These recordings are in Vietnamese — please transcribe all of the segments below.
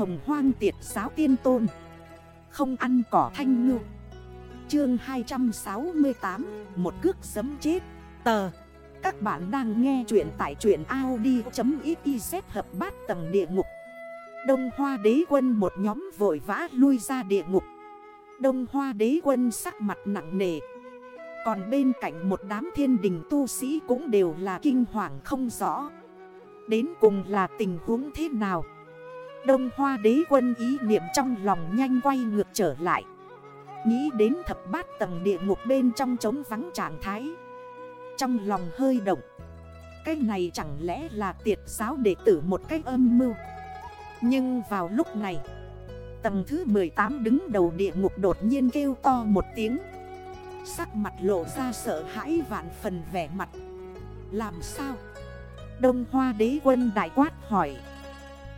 hồng hoang tiệt giáo tiên tôn. Không ăn cỏ thanh ngư. Chương 268 Một cước giấm chết. Tờ. Các bạn đang nghe chuyện tại truyện Audi.xyz hợp bát tầng địa ngục. Đông Hoa đế quân một nhóm vội vã lui ra địa ngục. Đông Hoa đế quân sắc mặt nặng nề. Còn bên cạnh một đám thiên đình tu sĩ cũng đều là kinh hoàng không rõ. Đến cùng là tình huống thế nào? Đông Hoa đế quân ý niệm trong lòng nhanh quay ngược trở lại. Nghĩ đến thập bát tầng địa ngục bên trong trống vắng trạng thái. Trong lòng hơi động. Cái này chẳng lẽ là tiệt giáo đệ tử một cách âm mưu? Nhưng vào lúc này, Tầng thứ 18 đứng đầu địa ngục đột nhiên kêu to một tiếng. Sắc mặt lộ ra sợ hãi vạn phần vẻ mặt. Làm sao? Đông Hoa đế quân đại quát hỏi.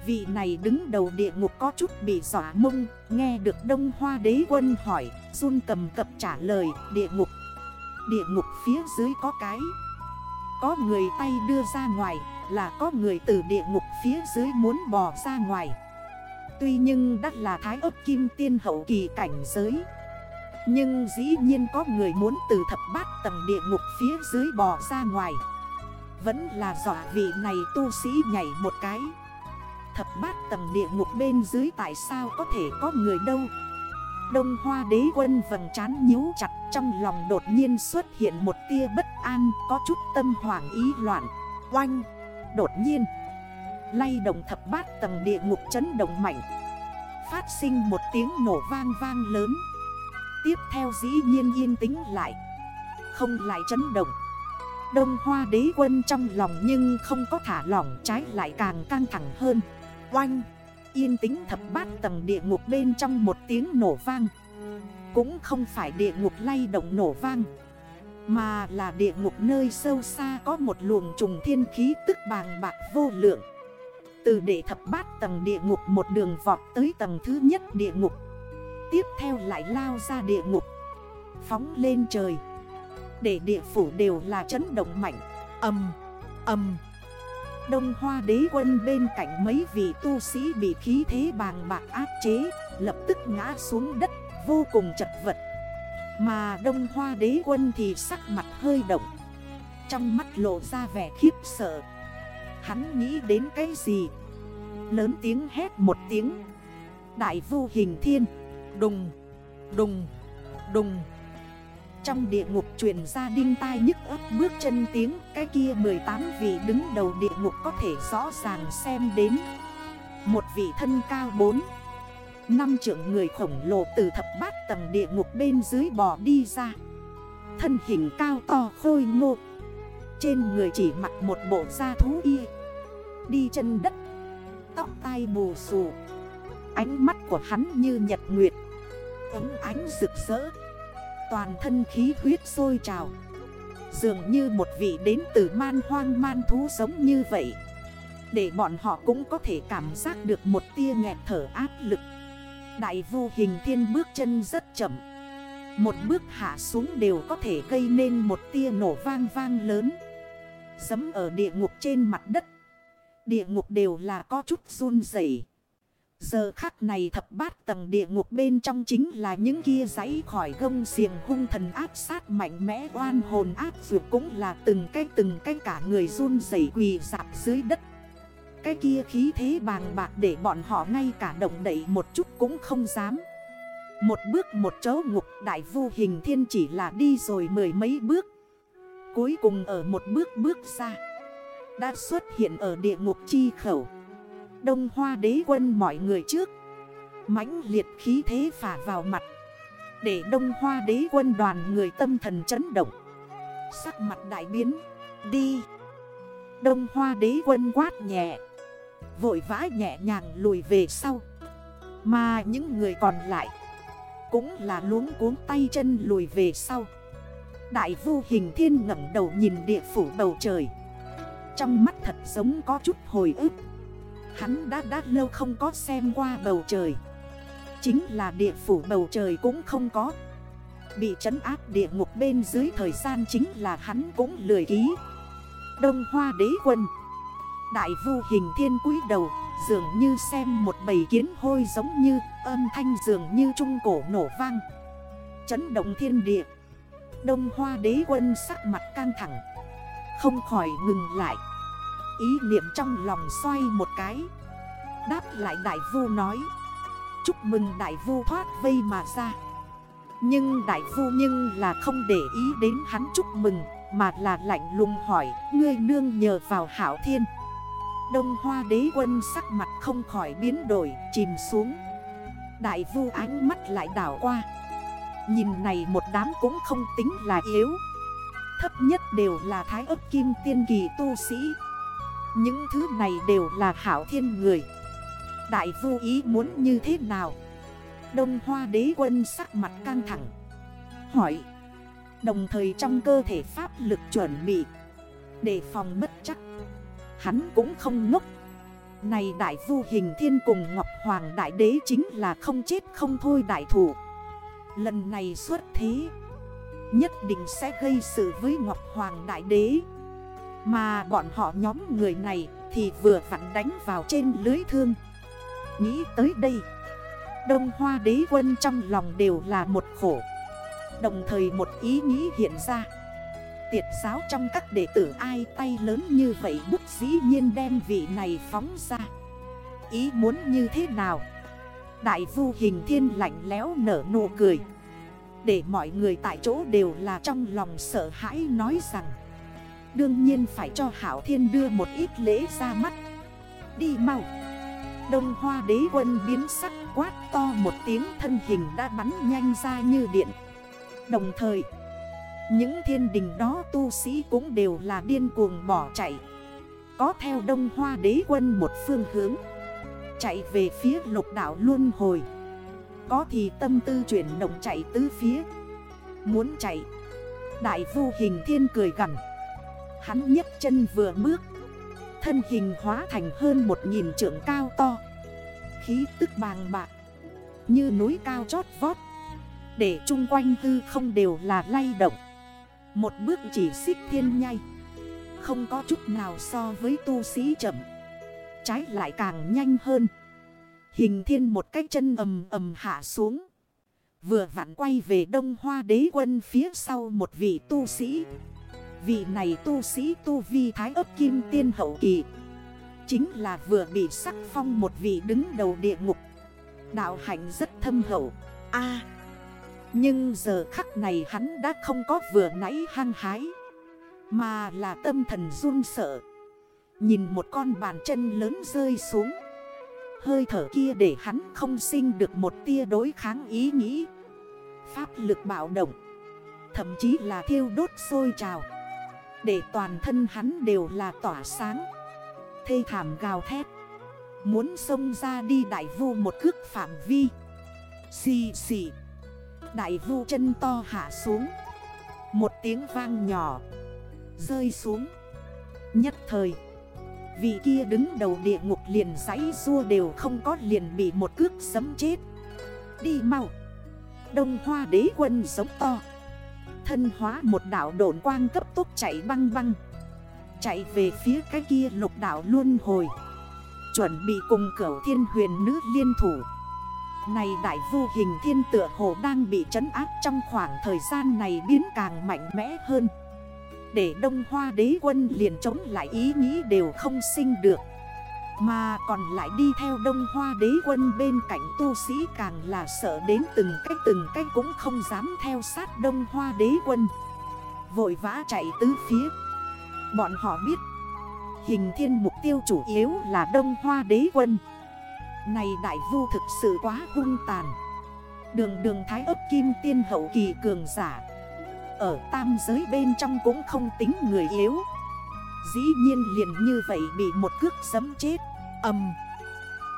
Vị này đứng đầu địa ngục có chút bị dọa mông, Nghe được Đông Hoa đế quân hỏi, Run cầm cập trả lời, địa ngục Địa ngục phía dưới có cái. Có người tay đưa ra ngoài, Là có người từ địa ngục phía dưới muốn bò ra ngoài. Tuy nhưng đắt là thái ấp kim tiên hậu kỳ cảnh giới. Nhưng dĩ nhiên có người muốn từ thập bát tầng địa ngục phía dưới bò ra ngoài. Vẫn là dọa vị này tu sĩ nhảy một cái. Thập bát tầng địa ngục bên dưới tại sao có thể có người đâu? Đông hoa đế quân vầng trán nhíu chặt, Trong lòng đột nhiên xuất hiện một tia bất an, Có chút tâm hoảng ý loạn. Oanh! Đột nhiên, Lay động thập bát tầng địa ngục chấn động mạnh. Phát sinh một tiếng nổ vang vang lớn. Tiếp theo dĩ nhiên yên tĩnh lại, Không lại chấn động. Đông hoa đế quân trong lòng nhưng không có thả lỏng, trái lại càng căng thẳng hơn. Oanh. Yên tĩnh thập bát tầng địa ngục bên trong một tiếng nổ vang. Cũng không phải địa ngục lay động nổ vang Mà là địa ngục nơi sâu xa có một luồng trùng thiên khí tức bàng bạc vô lượng. Từ đệ thập bát tầng địa ngục một đường vọt tới tầng thứ nhất địa ngục. Tiếp theo lại lao ra địa ngục Phóng lên trời. Để địa phủ đều là chấn động mạnh. Âm, âm. Đông Hoa đế quân bên cạnh mấy vị tu sĩ bị khí thế bàng bạc áp chế Lập tức ngã xuống đất vô cùng chật vật. Mà Đông Hoa đế quân thì sắc mặt hơi động Trong mắt lộ ra vẻ khiếp sợ. Hắn nghĩ đến cái gì? Lớn tiếng hét một tiếng. Đại vô hình thiên Đùng, đùng, đùng trong địa ngục truyền ra đinh tai nhức ấp bước chân tiếng, Cái kia 18 vị đứng đầu địa ngục có thể rõ ràng xem đến. Một vị thân cao 4 Năm trưởng người khổng lồ từ thập bát tầng địa ngục bên dưới bò đi ra. Thân hình cao to khôi ngộ Trên người chỉ mặc một bộ da thú y. Đi chân đất. Tóc tai bù xù. Ánh mắt của hắn như nhật nguyệt. Ấm ánh rực rỡ. Toàn thân khí huyết sôi trào. Dường như một vị đến từ man hoang man thú sống như vậy. Để bọn họ cũng có thể cảm giác được một tia nghẹt thở áp lực. Đại vô hình thiên bước chân rất chậm. Một bước hạ xuống đều có thể gây nên một tia nổ vang vang lớn. Dấm ở địa ngục trên mặt đất. Địa ngục đều là có chút run dậy Giờ khắc này thập bát tầng địa ngục bên trong chính là những kia giấy khỏi gông xiềng hung thần áp sát mạnh mẽ oan hồn áp dược cũng là từng cái từng cái cả người run rẩy quỳ dạp dưới đất. Cái kia khí thế bàng bạc để bọn họ ngay cả động đẩy một chút cũng không dám. Một bước một chấu ngục đại vu hình thiên chỉ là đi rồi mười mấy bước. Cuối cùng ở một bước bước ra. Đã xuất hiện ở địa ngục chi khẩu. Đông hoa đế quân mọi người trước. Mãnh liệt khí thế phả vào mặt. Để đông hoa đế quân đoàn người tâm thần chấn động. Sắc mặt đại biến. Đi. Đông hoa đế quân quát nhẹ. Vội vã nhẹ nhàng lùi về sau. Mà những người còn lại Cũng là luống cuốn tay chân lùi về sau. Đại vu hình thiên ngẩng đầu nhìn địa phủ bầu trời. Trong mắt thật giống có chút hồi ức. Hắn đã đã lâu không có xem qua bầu trời. Chính là địa phủ bầu trời cũng không có. Bị trấn áp địa ngục bên dưới thời gian chính là hắn cũng lười ký. Đông Hoa đế quân. Đại vu hình thiên quý đầu, Dường như xem một bầy kiến hôi giống như, âm thanh dường như trung cổ nổ vang. Chấn động thiên địa. Đông hoa đế quân sắc mặt căng thẳng. Không khỏi ngừng lại. Ý niệm trong lòng xoay một cái. Đáp lại đại vu nói. Chúc mừng đại vu thoát vây mà ra. Nhưng đại vu nhưng là không để ý đến hắn chúc mừng, Mà là lạnh lùng hỏi, Ngươi nương nhờ vào hảo thiên. Đông hoa đế quân sắc mặt không khỏi biến đổi, Chìm xuống. Đại vu ánh mắt lại đảo qua. Nhìn này một đám cũng không tính là yếu. Thấp nhất đều là thái ấp kim tiên kỳ tu sĩ. Những thứ này đều là hảo thiên người. Đại vô ý muốn như thế nào? Đông hoa đế quân sắc mặt căng thẳng. Hỏi. Đồng thời trong cơ thể pháp lực chuẩn bị. Để phòng bất chắc. Hắn cũng không ngốc. Này đại vu hình thiên cùng Ngọc Hoàng đại đế chính là không chết không thôi đại thủ. Lần này xuất thế, Nhất định sẽ gây sự với Ngọc Hoàng đại đế. Mà bọn họ nhóm người này thì vừa vặn đánh vào trên lưới thương. Nghĩ tới đây, Đông Hoa đế quân trong lòng đều là một khổ. Đồng thời một ý nghĩ hiện ra. Tiệt giáo trong các đệ tử ai tay lớn như vậy bút dĩ nhiên đem vị này phóng ra. Ý muốn như thế nào? Đại vu hình thiên lạnh léo nở nụ cười. Để mọi người tại chỗ đều là trong lòng sợ hãi nói rằng Đương nhiên phải cho Hảo Thiên đưa một ít lễ ra mắt. Đi mau. Đông hoa đế quân biến sắc quát to một tiếng thân hình đã bắn nhanh ra như điện. Đồng thời, Những thiên đình đó tu sĩ cũng đều là điên cuồng bỏ chạy. Có theo đông hoa đế quân một phương hướng, Chạy về phía lục đảo luôn hồi. Có thì tâm tư chuyển động chạy tứ phía. Muốn chạy, Đại vô hình thiên cười gần Hắn nhấc chân vừa bước. Thân hình hóa thành hơn một nghìn trượng cao to. Khí tức bàng bạc. Như núi cao chót vót. Để chung quanh tư không đều là lay động. Một bước chỉ xích thiên nhai. Không có chút nào so với tu sĩ chậm. Trái lại càng nhanh hơn. Hình thiên một cái chân ầm ầm hạ xuống. Vừa vặn quay về đông hoa đế quân phía sau một vị tu sĩ. Vị này tu sĩ tu vi thái ấp kim tiên hậu kỳ. Chính là vừa bị sắc phong một vị đứng đầu địa ngục. Đạo hạnh rất thâm hậu. A. Nhưng giờ khắc này hắn đã không có vừa nãy hăng hái, Mà là tâm thần run sợ. Nhìn một con bàn chân lớn rơi xuống. Hơi thở kia để hắn không sinh được một tia đối kháng ý nghĩ. Pháp lực bạo động. Thậm chí là thiêu đốt sôi trào. Để toàn thân hắn đều là tỏa sáng. Thê thảm gào thét. Muốn xông ra đi đại vu một cước phạm vi. Xì xì. Đại vu chân to hạ xuống. Một tiếng vang nhỏ. Rơi xuống. Nhất thời, Vị kia đứng đầu địa ngục liền giấy rua đều không có liền bị một cước sấm chết. Đi mau. Đông hoa đế quân sống to. Thân hóa một đảo độn quang cấp tốc chạy băng băng. Chạy về phía cái kia lục đảo luôn hồi. Chuẩn bị cùng cửu thiên huyền nữ liên thủ. Này đại vô hình thiên tựa hồ đang bị trấn áp trong khoảng thời gian này biến càng mạnh mẽ hơn. Để đông hoa đế quân liền chống lại ý nghĩ đều không sinh được. Mà còn lại đi theo đông hoa đế quân bên cạnh tu sĩ càng là sợ đến từng cách từng cách cũng không dám theo sát đông hoa đế quân. Vội vã chạy tứ phía. Bọn họ biết, Hình thiên mục tiêu chủ yếu là đông hoa đế quân. Này đại vu thực sự quá hung tàn. Đường đường thái ấp kim tiên hậu kỳ cường giả. Ở tam giới bên trong cũng không tính người yếu. Dĩ nhiên liền như vậy bị một cước sấm chết. Âm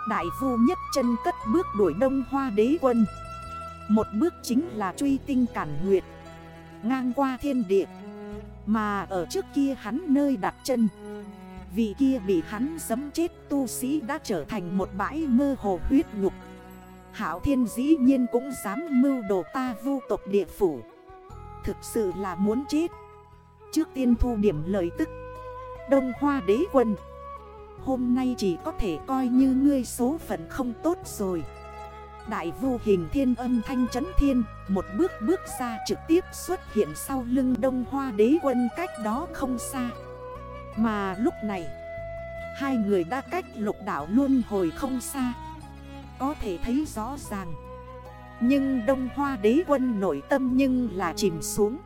Đại vu nhất chân cất bước đuổi đông hoa đế quân. Một bước chính là truy tinh cản nguyệt. Ngang qua thiên địa. Mà ở trước kia hắn nơi đặt chân. Vị kia bị hắn sấm chết tu sĩ đã trở thành một bãi mơ hồ huyết ngục Hảo thiên dĩ nhiên cũng dám mưu đồ ta vu tộc địa phủ. Thực sự là muốn chết. Trước tiên thu điểm lời tức. Đông hoa đế quân. Hôm nay chỉ có thể coi như ngươi số phận không tốt rồi. Đại vô hình thiên âm thanh chấn thiên, Một bước bước ra trực tiếp xuất hiện sau lưng đông hoa đế quân cách đó không xa. Mà lúc này, Hai người đã cách lục đảo luôn hồi không xa. Có thể thấy rõ ràng. Nhưng đông hoa đế quân nội tâm nhưng là chìm xuống.